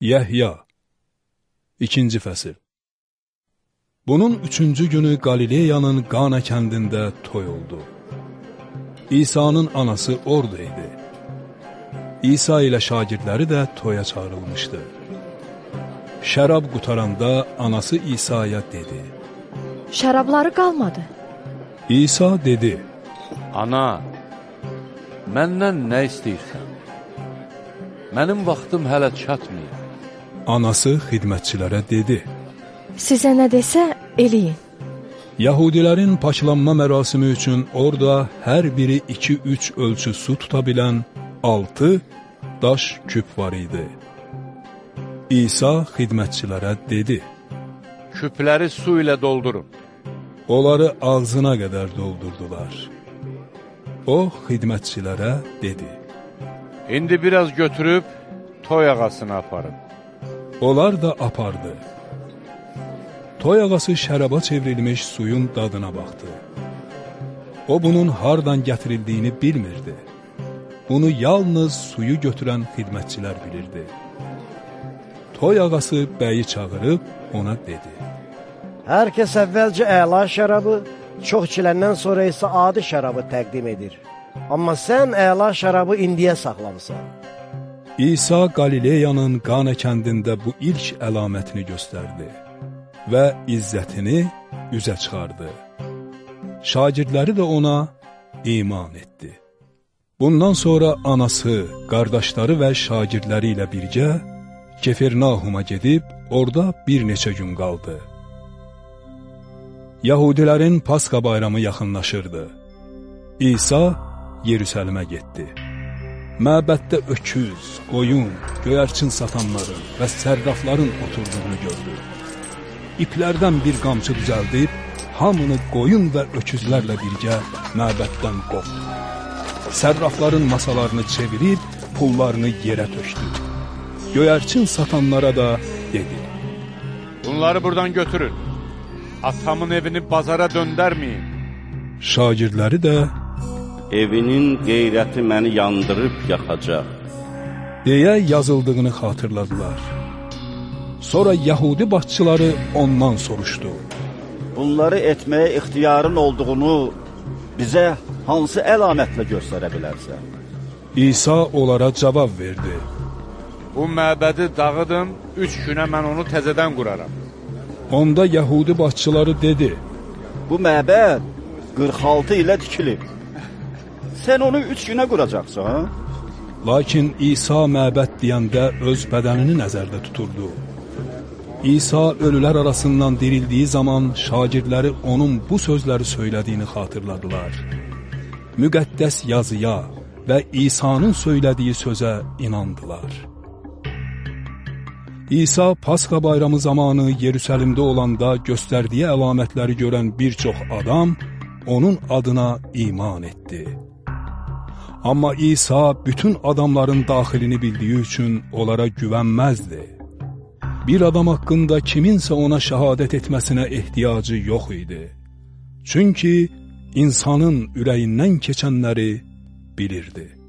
Yəhya İkinci fəsil Bunun üçüncü günü Qalileyanın Qana kəndində toy oldu. İsa'nın anası orada idi. İsa ilə şagirdləri də toya çağırılmışdı. Şərab qutaranda anası İsa'ya dedi. Şərabları qalmadı. İsa dedi. Ana, məndən nə istəyirsən? Mənim vaxtım hələ çatmayıb. Anası xidmətçilərə dedi. Sizə nə desə, eləyin. Yahudilərin paçlanma mərasimi üçün orada hər biri 2-3 ölçü su tuta bilən 6 daş küp var idi. İsa xidmətçilərə dedi. Küpləri su ilə doldurun. Onları ağzına qədər doldurdular. O xidmətçilərə dedi. İndi biraz götürüb toy ağasına aparın. Onlar da apardı. Toy ağası şəraba çevrilmiş suyun dadına baxdı. O bunun hardan gətirildiyini bilmirdi. Bunu yalnız suyu götürən xidmətçilər bilirdi. Toy ağası bəyi çağırıb ona dedi. Hər kəs əvvəlcə əla şərabı, çox içiləndən sonra isə adi şərabı təqdim edir. Amma sən əla şərabı indiyə saxlamısan. İsa Qalileyanın Qana kəndində bu ilk əlamətini göstərdi və izzətini üzə çıxardı. Şagirdləri də ona iman etdi. Bundan sonra anası, qardaşları və şagirdləri ilə birgə Kefernahuma gedib orada bir neçə gün qaldı. Yahudilərin Paska bayramı yaxınlaşırdı. İsa Yerüsəlimə getdi. Məbəddə öküz, qoyun, göyərçin satanların və sərrafların oturduğunu gördü. İplərdən bir qamçı düzəldib, hamını qoyun və öküzlərlə birgə məbəddən qovdu. Sərrafların masalarını çevirib, pullarını yerə tökdü. Göyərçin satanlara da dedi. Bunları buradan götürün. Atamın evini bazara döndərməyin. Şagirdləri də evinin qeyrəti məni yandırıb yaxacaq. deyə yazıldığını xatırladılar. Sonra Yahudi başçıları ondan soruşdu. Bunları etməyə ixtiyarın olduğunu bizə hansı əlamətlə göstərə bilərsən? İsa onlara cavab verdi. Bu məbədi dağıdın, üç günə mən onu təzədən quraram. Onda Yahudi başçıları dedi. Bu məbəd 46 ilə tikilib. Sən onu üç günə quracaqsan? Lakin İsa məbəd deyəndə öz bədənini nəzərdə tuturdu. İsa ölülər arasından dirildiyi zaman şagirdləri onun bu sözləri söylədiyini xatırladılar. Müqəddəs yazıya və İsa'nın söylədiyi sözə inandılar. İsa Pasxa bayramı zamanı Yerüsəlimdə olanda göstərdiyi əlamətləri görən bir çox adam onun adına iman etdi. Amma İsa bütün adamların daxilini bildiyi üçün onlara güvənməzdi. Bir adam haqqında kiminsə ona şəhadət etməsinə ehtiyacı yox idi. Çünki insanın ürəyindən keçənləri bilirdi.